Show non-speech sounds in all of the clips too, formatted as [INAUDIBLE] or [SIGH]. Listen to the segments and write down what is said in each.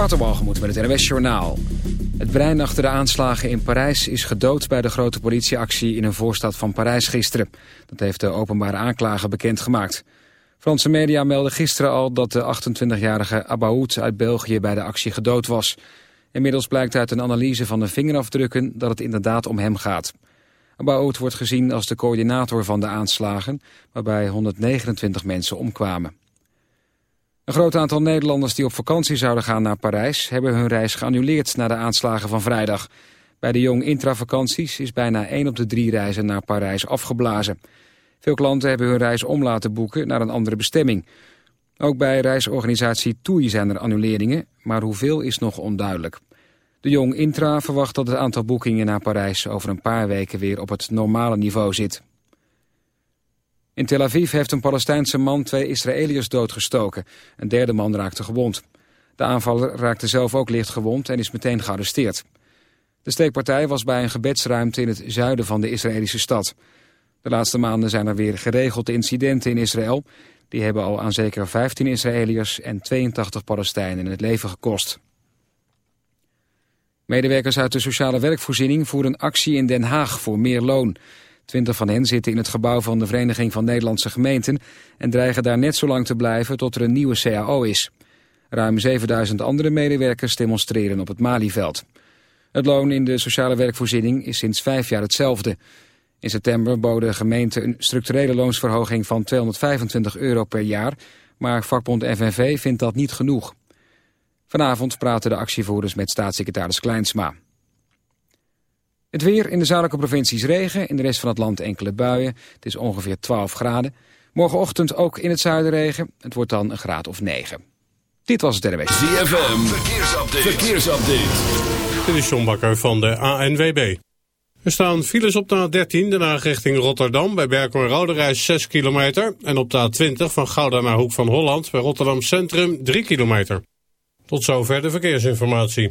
Waterbalgemoed met het NWS Journaal. Het brein achter de aanslagen in Parijs is gedood bij de grote politieactie in een voorstad van Parijs gisteren. Dat heeft de openbare aanklager bekendgemaakt. Franse media melden gisteren al dat de 28-jarige Abaoud uit België bij de actie gedood was. Inmiddels blijkt uit een analyse van de vingerafdrukken dat het inderdaad om hem gaat. Abaoud wordt gezien als de coördinator van de aanslagen, waarbij 129 mensen omkwamen. Een groot aantal Nederlanders die op vakantie zouden gaan naar Parijs... hebben hun reis geannuleerd na de aanslagen van vrijdag. Bij de Jong Intravakanties is bijna 1 op de drie reizen naar Parijs afgeblazen. Veel klanten hebben hun reis om laten boeken naar een andere bestemming. Ook bij reisorganisatie TUI zijn er annuleringen, maar hoeveel is nog onduidelijk. De Jong Intra verwacht dat het aantal boekingen naar Parijs over een paar weken weer op het normale niveau zit. In Tel Aviv heeft een Palestijnse man twee Israëliërs doodgestoken. Een derde man raakte gewond. De aanvaller raakte zelf ook licht gewond en is meteen gearresteerd. De steekpartij was bij een gebedsruimte in het zuiden van de Israëlische stad. De laatste maanden zijn er weer geregeld incidenten in Israël. Die hebben al aan zeker 15 Israëliërs en 82 Palestijnen het leven gekost. Medewerkers uit de sociale werkvoorziening voeren actie in Den Haag voor meer loon. Twintig van hen zitten in het gebouw van de Vereniging van Nederlandse Gemeenten... en dreigen daar net zo lang te blijven tot er een nieuwe CAO is. Ruim 7000 andere medewerkers demonstreren op het Malieveld. Het loon in de sociale werkvoorziening is sinds vijf jaar hetzelfde. In september boden gemeenten een structurele loonsverhoging van 225 euro per jaar... maar vakbond FNV vindt dat niet genoeg. Vanavond praten de actievoerders met staatssecretaris Kleinsma. Het weer in de zuidelijke provincies regen, in de rest van het land enkele buien. Het is ongeveer 12 graden. Morgenochtend ook in het zuiden regen. Het wordt dan een graad of 9. Dit was het RWS. ZFM, verkeersupdate. verkeersupdate. Dit is John Bakker van de ANWB. Er staan files op de A13, daarna richting Rotterdam, bij Berkel en Roderijs 6 kilometer. En op de A20 van Gouda naar Hoek van Holland, bij Rotterdam Centrum 3 kilometer. Tot zover de verkeersinformatie.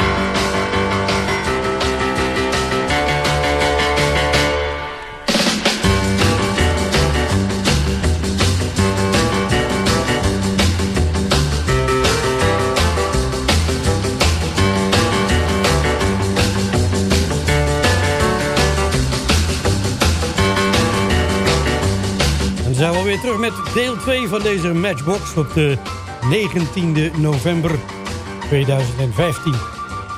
Zijn we alweer terug met deel 2 van deze Matchbox op de 19e november 2015.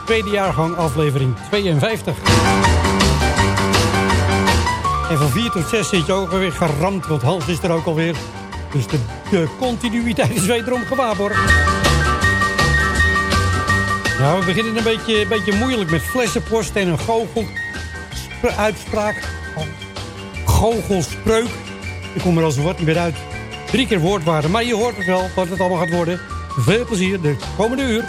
Tweede jaargang aflevering 52. En van 4 tot 6 zit je ook alweer geramd, want Hans is er ook alweer. Dus de, de continuïteit is wederom gewaarborgd. Nou, we beginnen een beetje, een beetje moeilijk met flessenpost en een goochel uitspraak. Goochelspreuk. Ik kom er als woord niet meer uit. Drie keer woordwaarde, maar je hoort het wel wat het allemaal gaat worden. veel plezier de komende uur.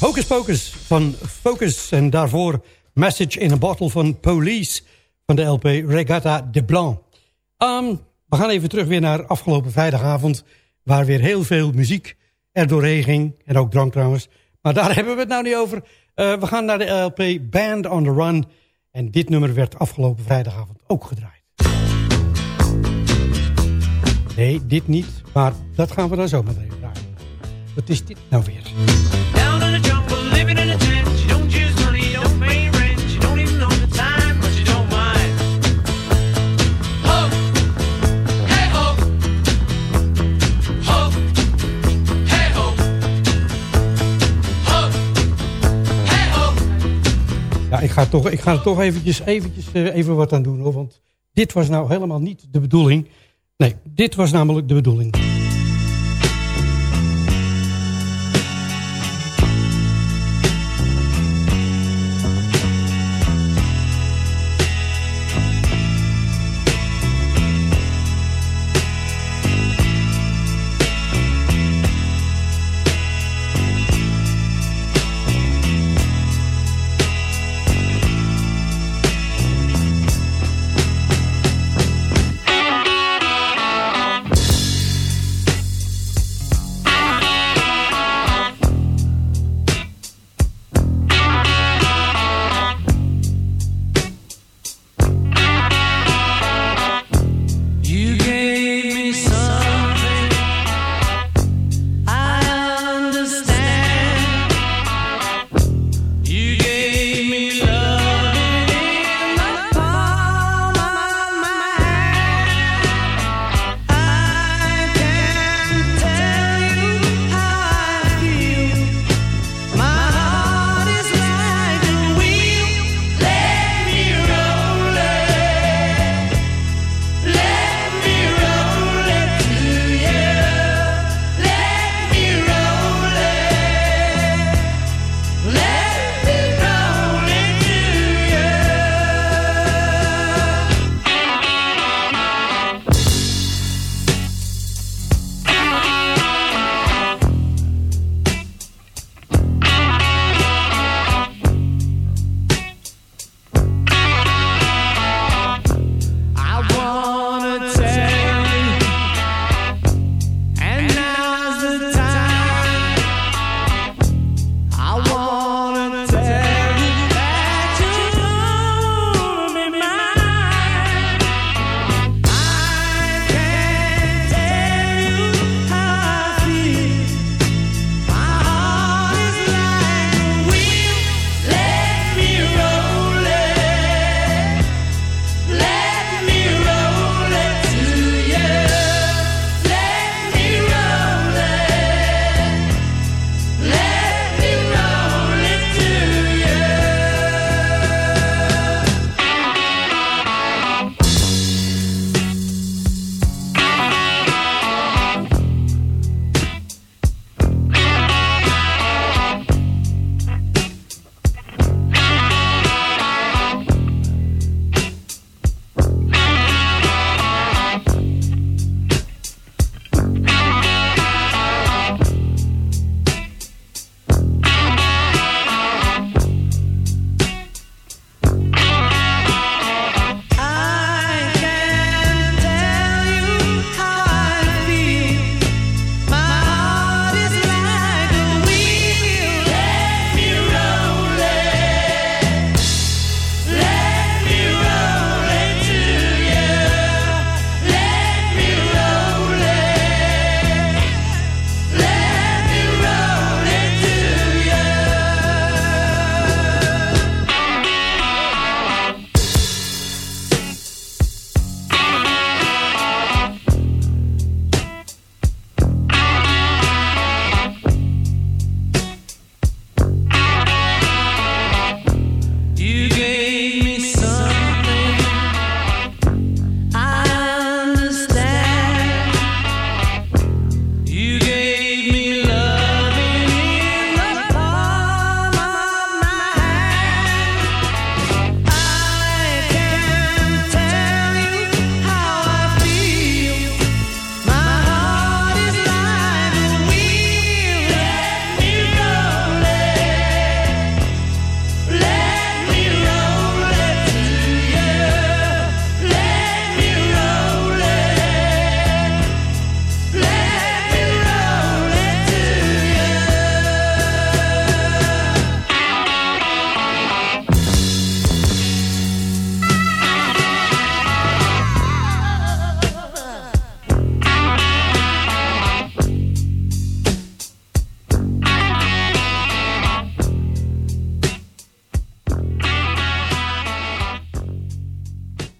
Hocus Pocus van Focus. En daarvoor Message in a Bottle van Police van de LP Regatta de Blanc. Um, we gaan even terug weer naar afgelopen vrijdagavond... waar weer heel veel muziek er doorheen ging. En ook drank trouwens. Maar daar [LAUGHS] hebben we het nou niet over. Uh, we gaan naar de LP Band on the Run. En dit nummer werd afgelopen vrijdagavond ook gedraaid. Nee, dit niet. Maar dat gaan we dan zo meteen draaien. Wat is dit nou weer? Ik ga, toch, ik ga er toch eventjes, eventjes uh, even wat aan doen. Hoor, want dit was nou helemaal niet de bedoeling. Nee, dit was namelijk de bedoeling.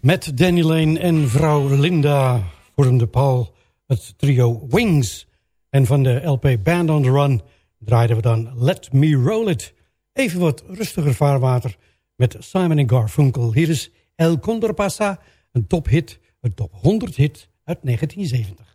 Met Danny Lane en vrouw Linda vormde Paul het trio Wings. En van de LP Band on the Run draaiden we dan Let Me Roll It. Even wat rustiger vaarwater met Simon Garfunkel. Hier is El Condor Pasa, een tophit, een top 100 hit uit 1970.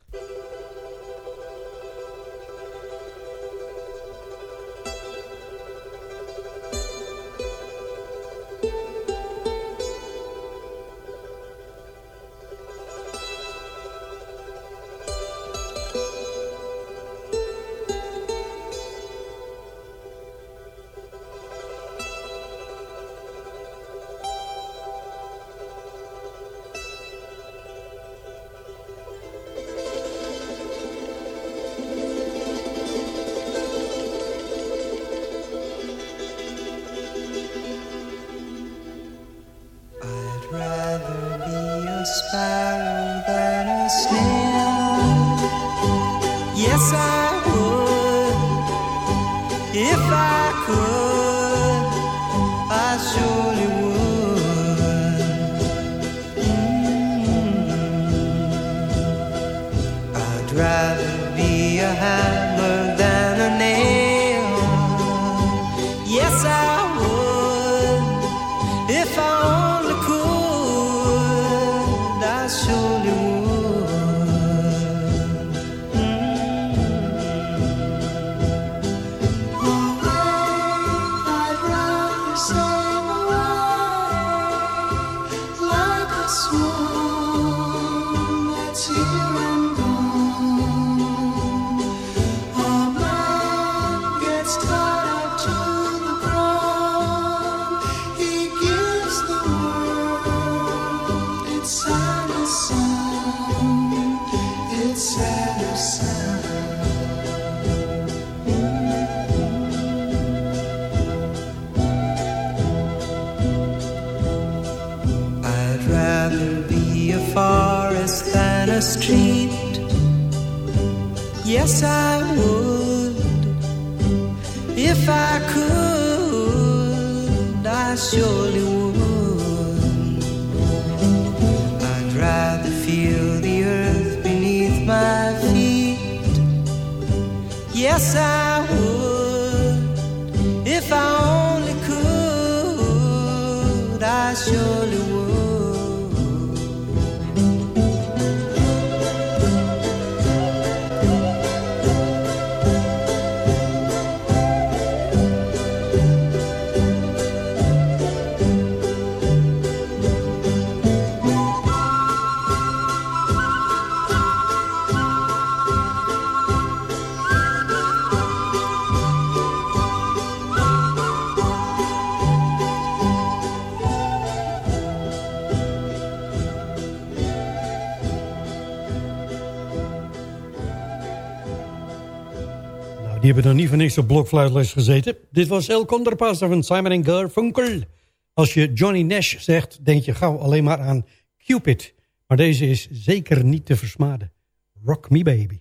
it's time. Hebben nog niet van niks op blokfluitles gezeten. Dit was El Condorpasta van Simon Garfunkel. Als je Johnny Nash zegt, denk je gauw alleen maar aan Cupid. Maar deze is zeker niet te versmaden. Rock Me Baby.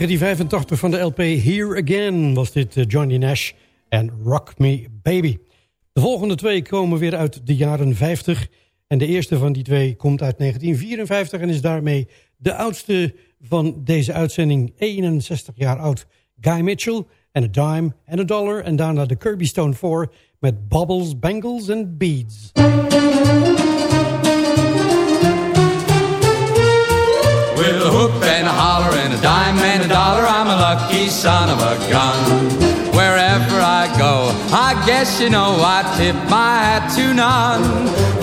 1985 van de LP Here Again was dit eh, Johnny Nash en Rock Me Baby. De volgende twee komen weer uit de jaren 50. En de eerste van die twee komt uit 1954 en is daarmee de oudste van deze uitzending. 61 jaar oud. Guy Mitchell en a dime en a dollar. En daarna de Kirby Stone 4 met Bubbles, Bangles and Beads. With a hoop and a holler and a dime and a dollar, I'm a lucky son of a gun. Wherever I go, I guess you know I tip my hat to none.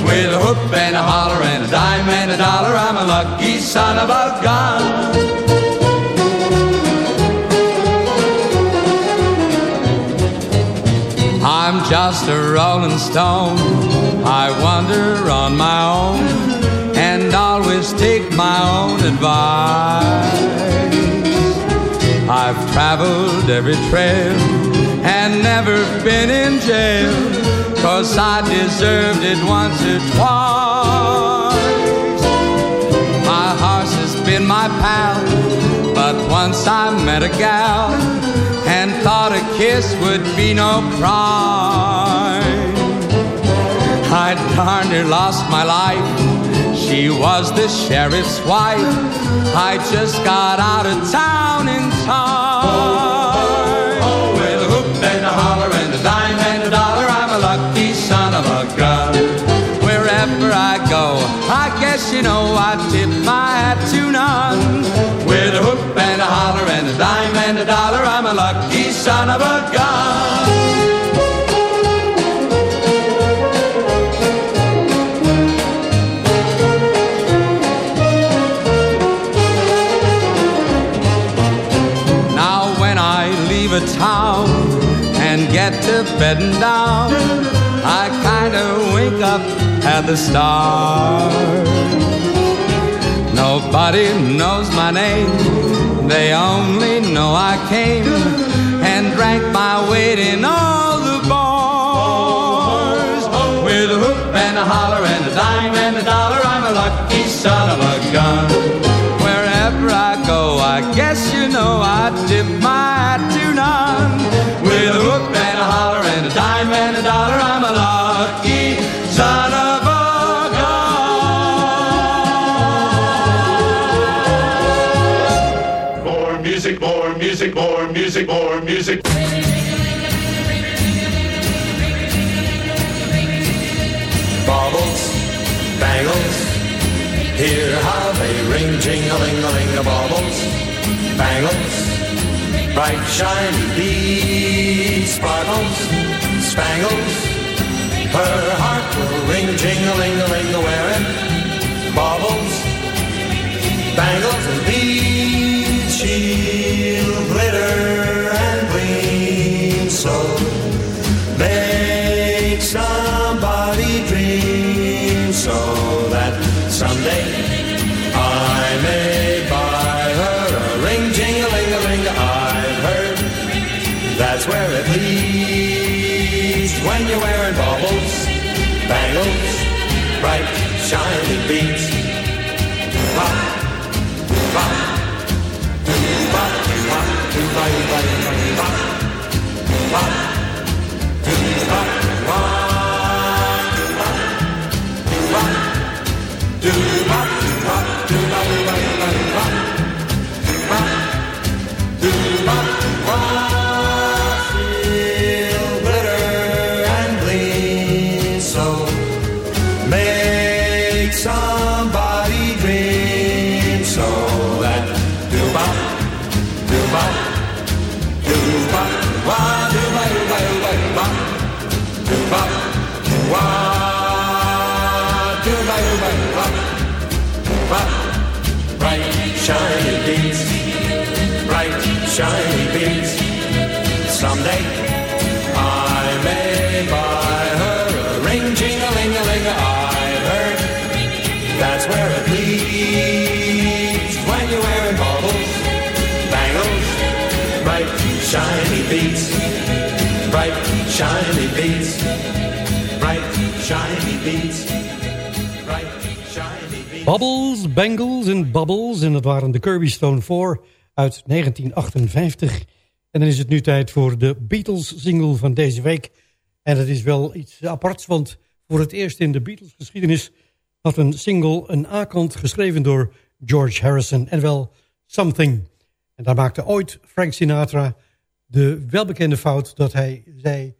With a hoop and a holler and a dime and a dollar, I'm a lucky son of a gun. I'm just a rolling stone. I wander on my own always take my own advice. I've traveled every trail and never been in jail, cause I deserved it once or twice. My horse has been my pal, but once I met a gal and thought a kiss would be no crime. I darn near lost my life. She was the sheriff's wife. I just got out of town in time. Oh, with a hoop and a holler and a dime and a dollar, I'm a lucky son of a gun. Wherever I go, I guess you know I tip my hat to none. With a hoop and a holler and a dime and a dollar, I'm a lucky son of a gun. Get to bedding down, I kind of wake up at the start. Nobody knows my name, they only know I came and drank my weight in all the bars. With a hoop and a holler and a dime and a dollar, I'm a lucky son of a gun. I guess you know I tip my hat to none. With a hoop and a holler and a dime and a dollar, I'm a lucky son of a gun. More music, more music, more music, more music. Hear how they ring, jing-a-ling-a-ling, baubles, bangles, bright shiny beads, sparkles, spangles. Her heart will ring, jing-a-ling-a-ling, wearing baubles, bangles Bubbles, Bangles en Bubbles. En dat waren de Kirby Stone 4 uit 1958. En dan is het nu tijd voor de Beatles-single van deze week. En dat is wel iets aparts, want voor het eerst in de Beatles-geschiedenis... had een single een A-kant geschreven door George Harrison. En wel Something. En daar maakte ooit Frank Sinatra de welbekende fout... dat hij zei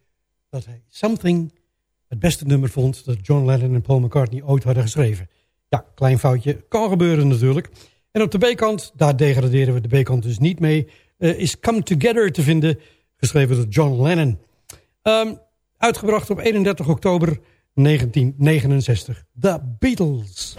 dat hij Something het beste nummer vond... dat John Lennon en Paul McCartney ooit hadden geschreven. Ja, klein foutje. Kan gebeuren natuurlijk. En op de B-kant, daar degraderen we de B-kant dus niet mee... Uh, is Come Together te vinden, geschreven door John Lennon. Um, uitgebracht op 31 oktober 1969. The Beatles.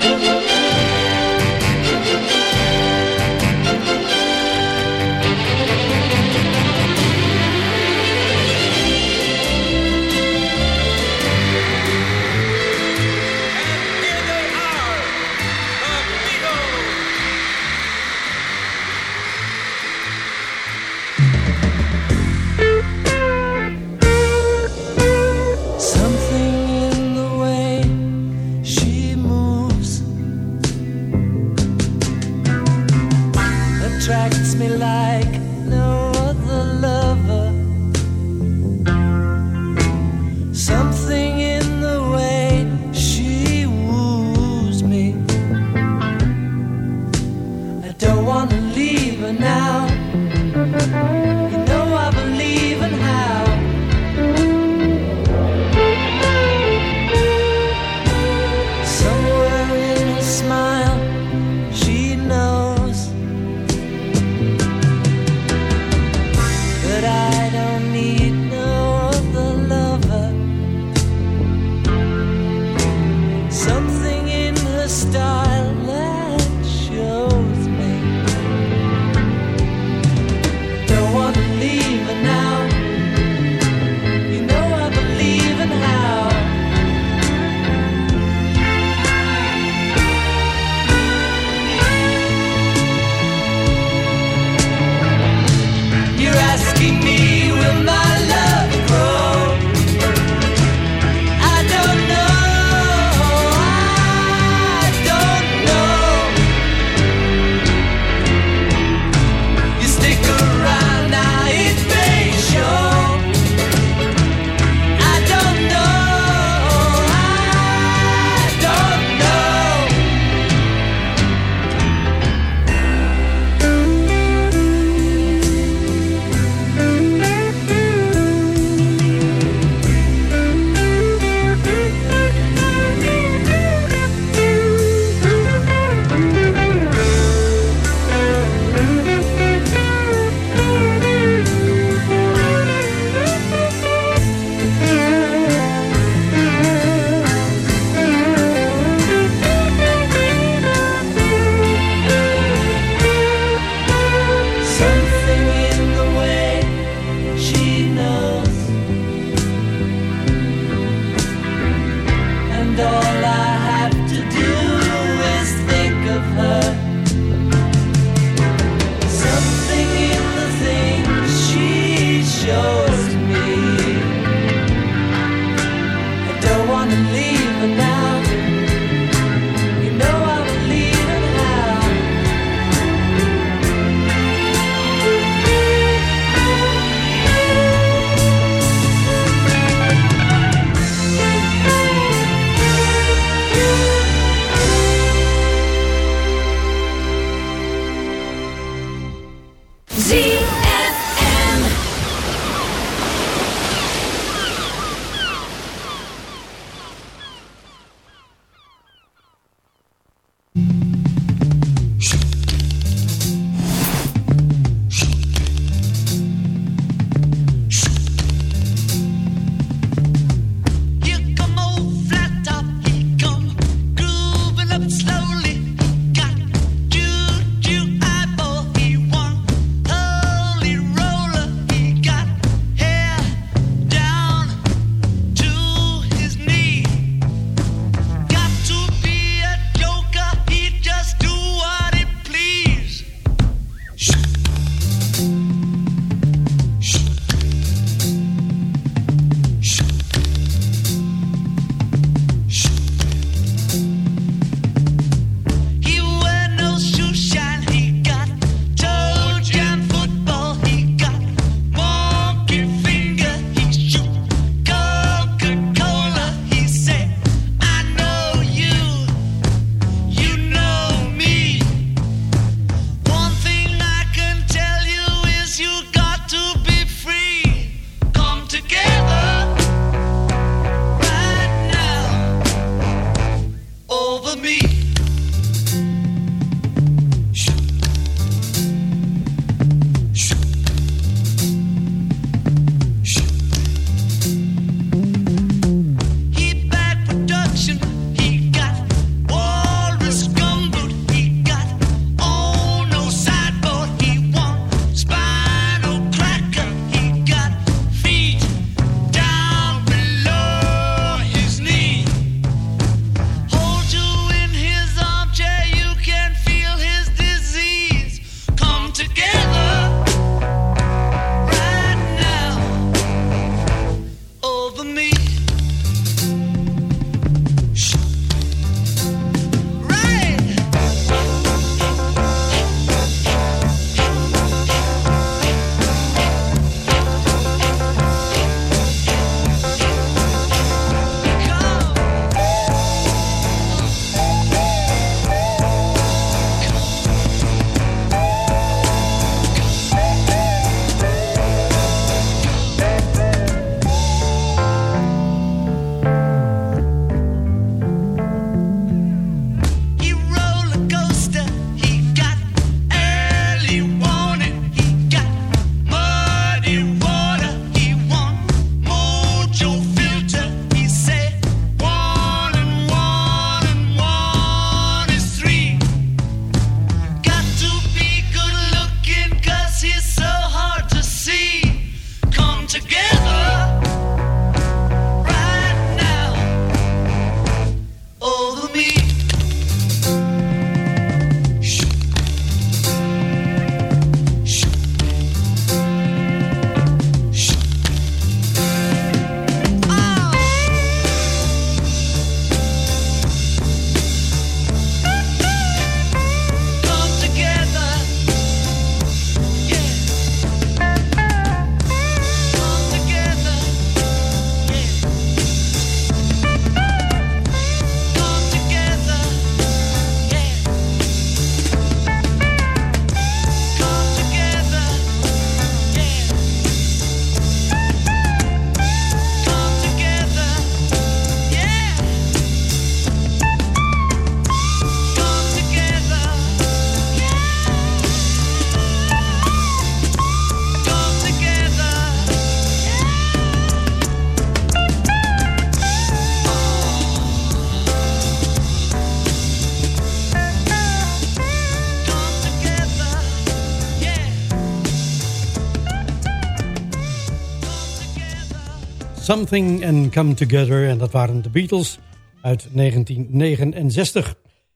Something and Come Together. En dat waren de Beatles uit 1969.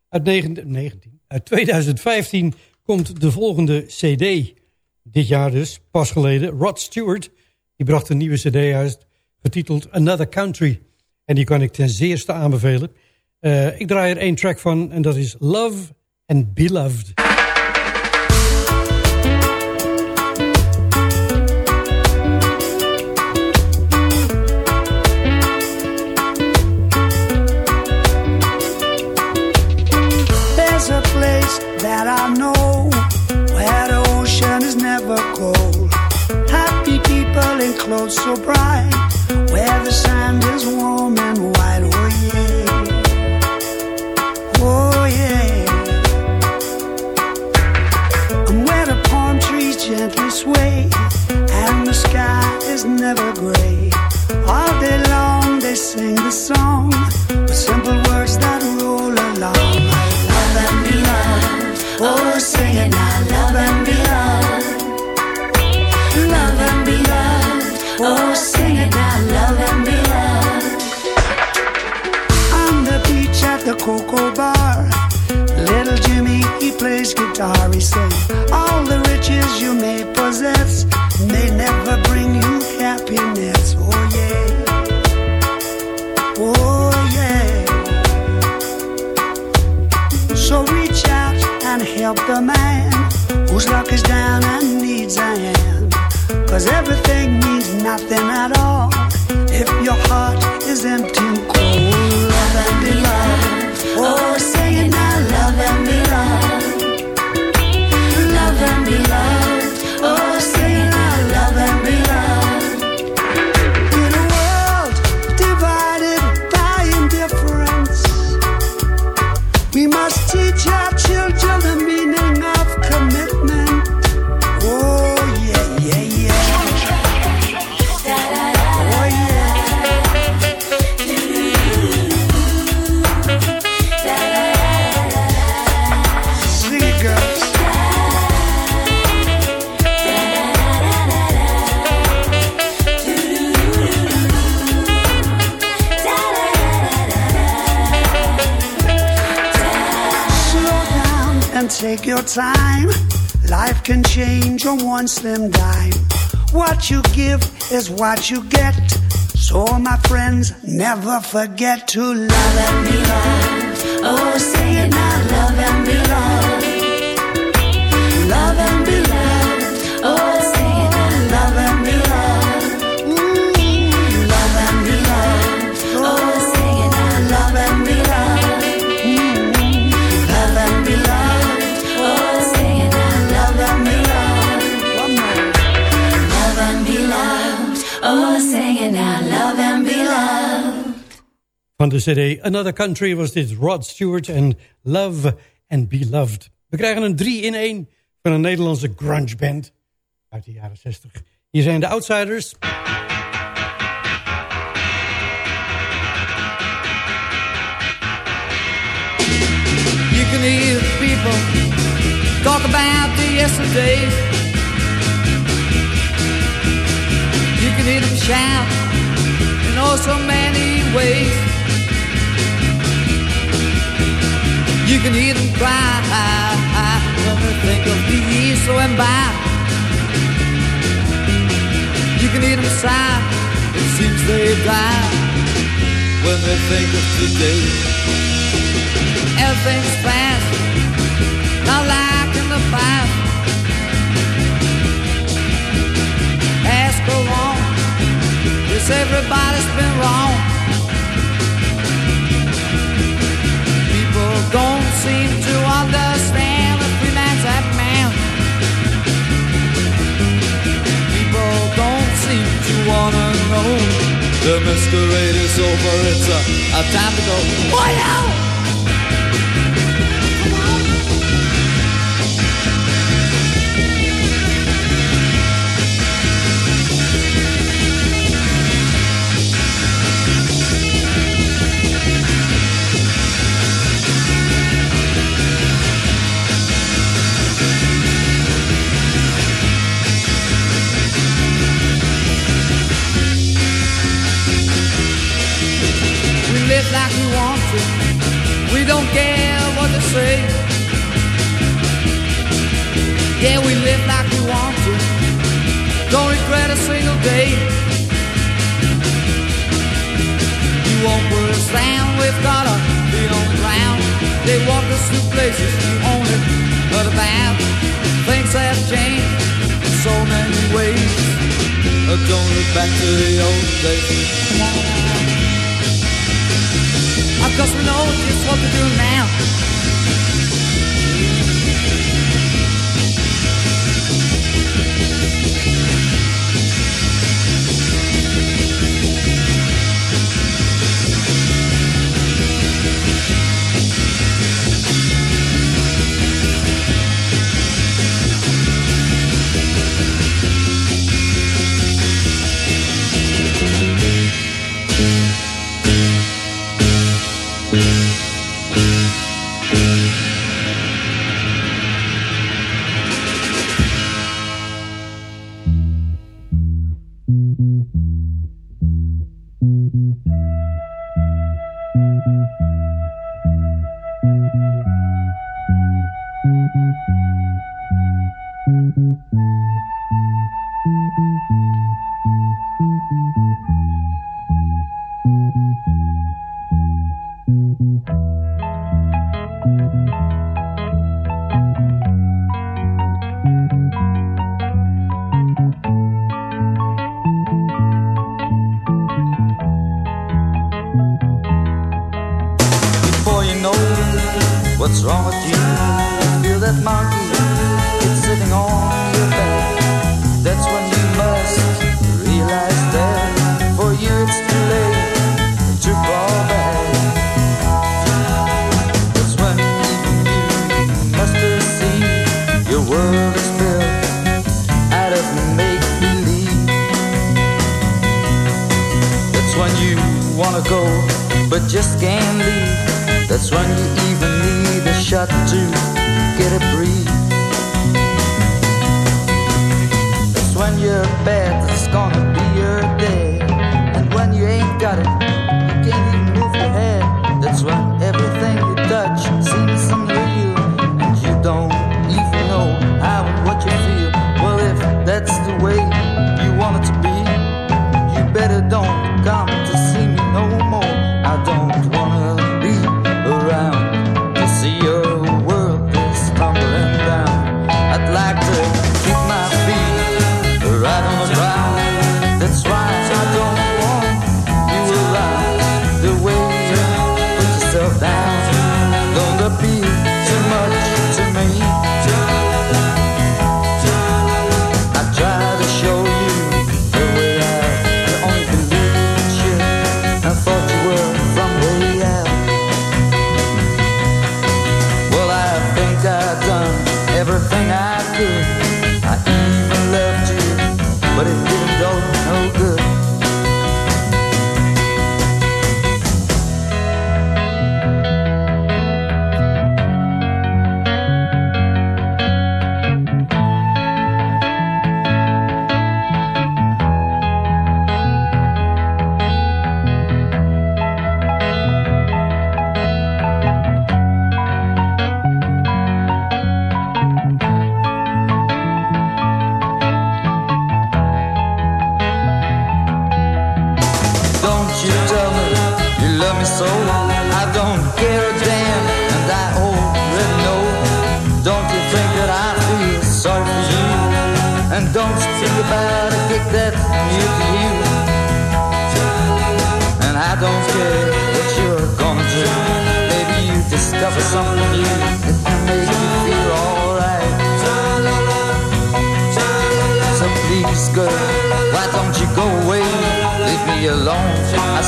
Uit, 19, 19, uit 2015 komt de volgende cd. Dit jaar dus, pas geleden. Rod Stewart, die bracht een nieuwe cd uit, getiteld Another Country. En die kan ik ten zeerste aanbevelen. Uh, ik draai er één track van en dat is Love and Beloved. So bright, where the sand is warm and white. Oh yeah, oh yeah. And where the palm trees gently sway, and the sky is never gray. All day long they sing the song with simple words that roll along. Oh, sing it now, Oh, sing it now, love and be loved. On the beach at the cocoa bar, little Jimmy, he plays guitar. He says, All the riches you may possess may never bring you happiness. Oh, yeah. Oh, yeah. So reach out and help the man whose luck is down and needs a hand. Cause everything nothing at all. If your heart is empty one slim dime. What you give is what you get. So, my friends, never forget to love loved. Oh, sing it now, Van de cd Another Country was dit Rod Stewart en Love and Be Loved. We krijgen een 3 in 1 van een Nederlandse grunge band uit de jaren 60. Hier zijn de Outsiders. You can hear people talk about the yesterdays. You can shout in oh so many ways. You can them cry when they think of the years so went by. You can them sigh, it seems they die when they think of today. Everything's fast, not like in the past. Ask along, yes, everybody's been wrong. Wanna the masquerade is over. It's a, a time to go. Boy, out! Don't care what they say. Yeah, we live like we want to. Don't regret a single day. You won't put us down. We've got our feet on the ground. They walk us through places we only heard about. Things have changed in so many ways. Don't look back to the old days. Cause we know just what to do now. What's wrong with you, feel that monkey, it's sitting on your back. That's when you must realize that for you it's too late to fall back. That's when you must see your world is built out of make believe. That's when you wanna go, but just can't leave. That's when you even shot to get a breathe. That's when you're bad,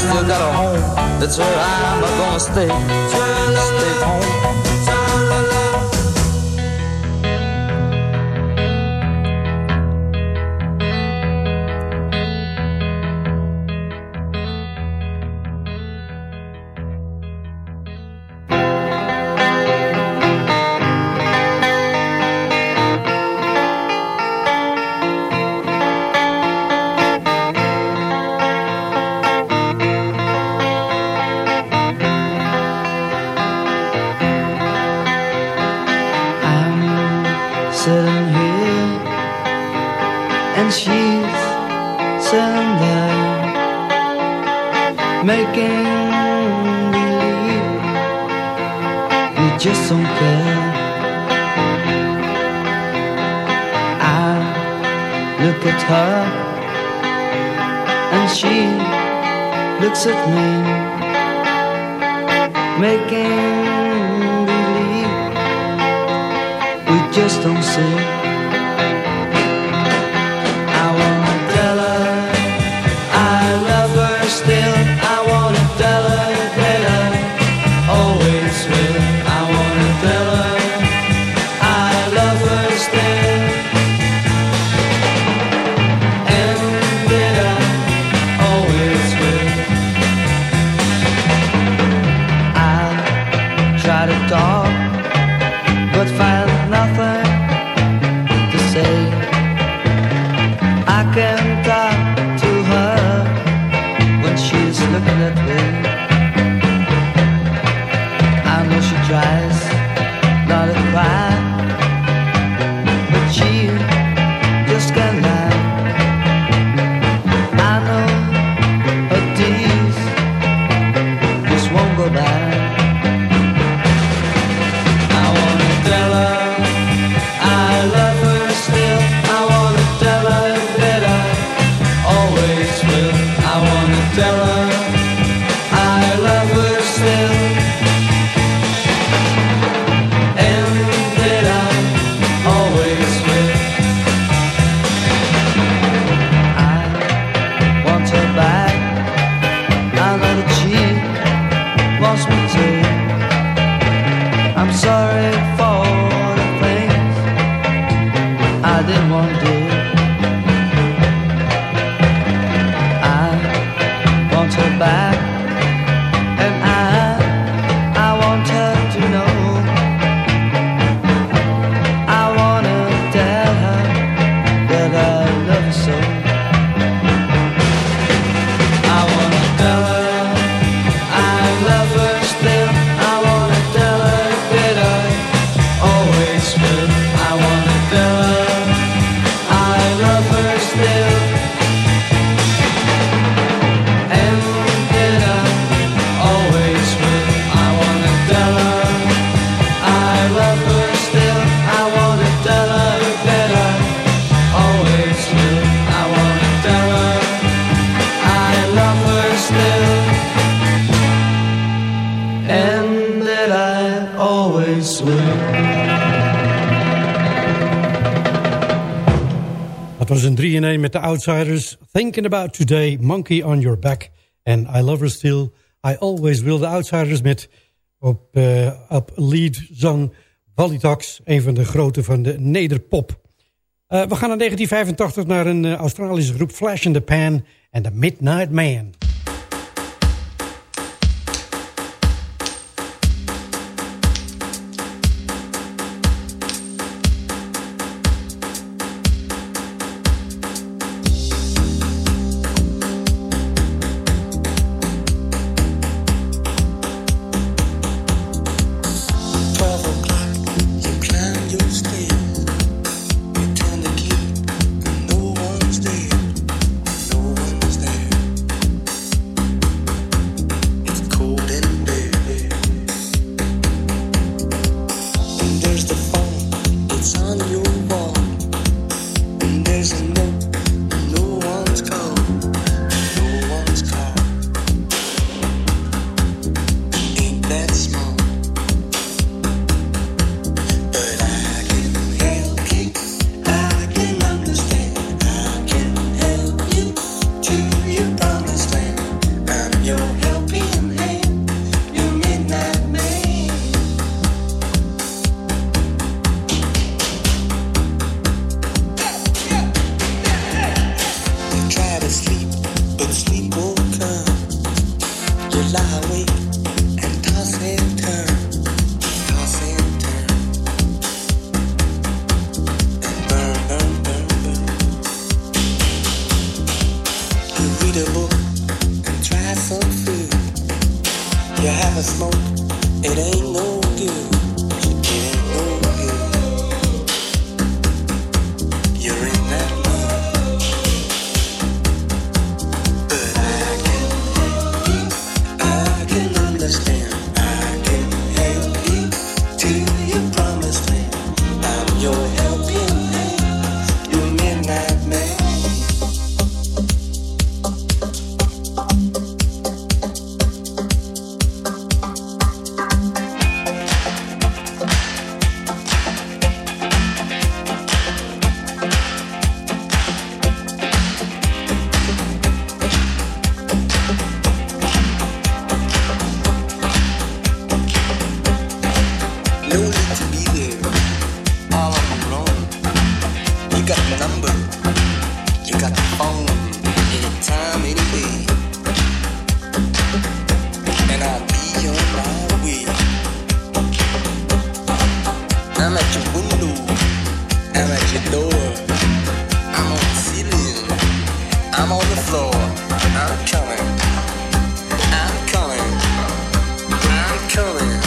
still got a home. That's where I'm gonna stay. Stay home. just don't say. Outsiders, Thinking About Today, Monkey on Your Back. and I Love Her Still, I Always Will. The Outsiders met op, eh, op lead zang Valitax, een van de grote van de nederpop. Eh, we gaan in 1985 naar een eh, Australische groep Flash in the Pan en The Midnight Man. I'm on the floor. I'm coming, I'm coming, I'm coming.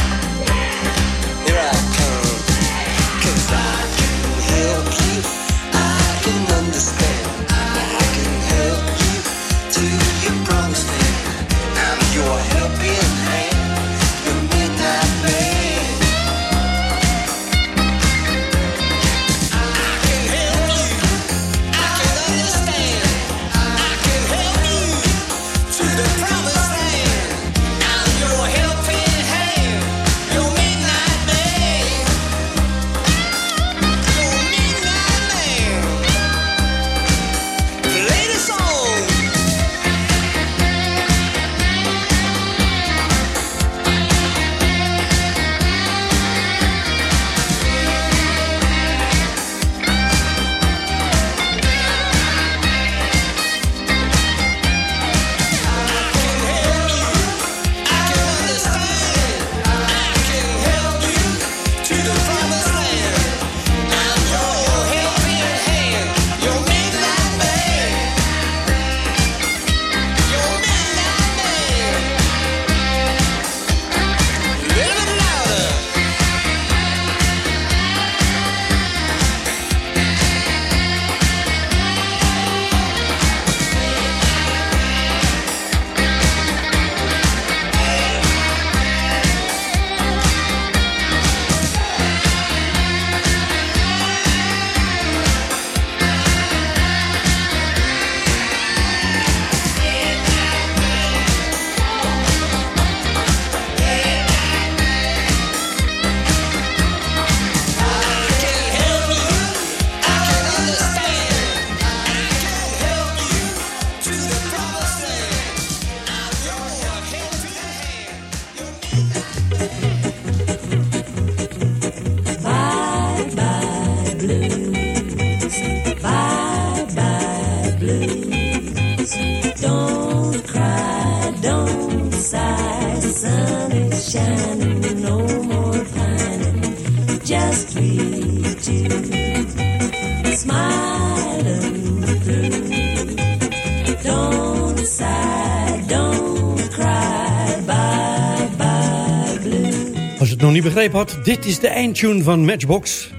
Niet begrepen had, dit is de eindtune van Matchbox.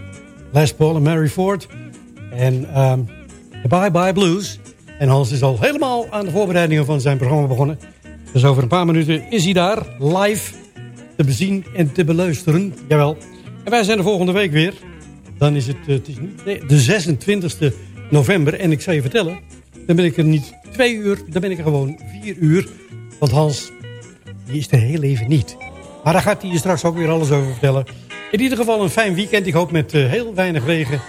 Les Paul en Mary Ford. En ehm, de Bye Bye Blues. En Hans is al helemaal aan de voorbereidingen van zijn programma begonnen. Dus over een paar minuten is hij daar, live, te bezien en te beluisteren. Jawel. En wij zijn de volgende week weer. Dan is het, eh, het is de 26e november. En ik zal je vertellen, dan ben ik er niet twee uur, dan ben ik er gewoon vier uur. Want Hans, die is er heel even niet. Maar daar gaat hij je straks ook weer alles over vertellen. In ieder geval een fijn weekend. Ik hoop met eh, heel weinig regen.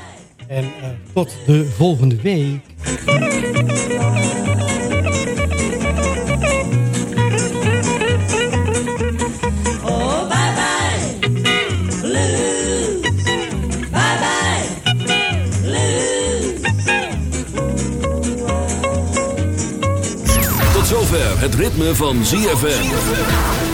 En eh, tot de volgende week. Oh, bye bye, blues. Bye bye, blues. zover het ritme van ZFM.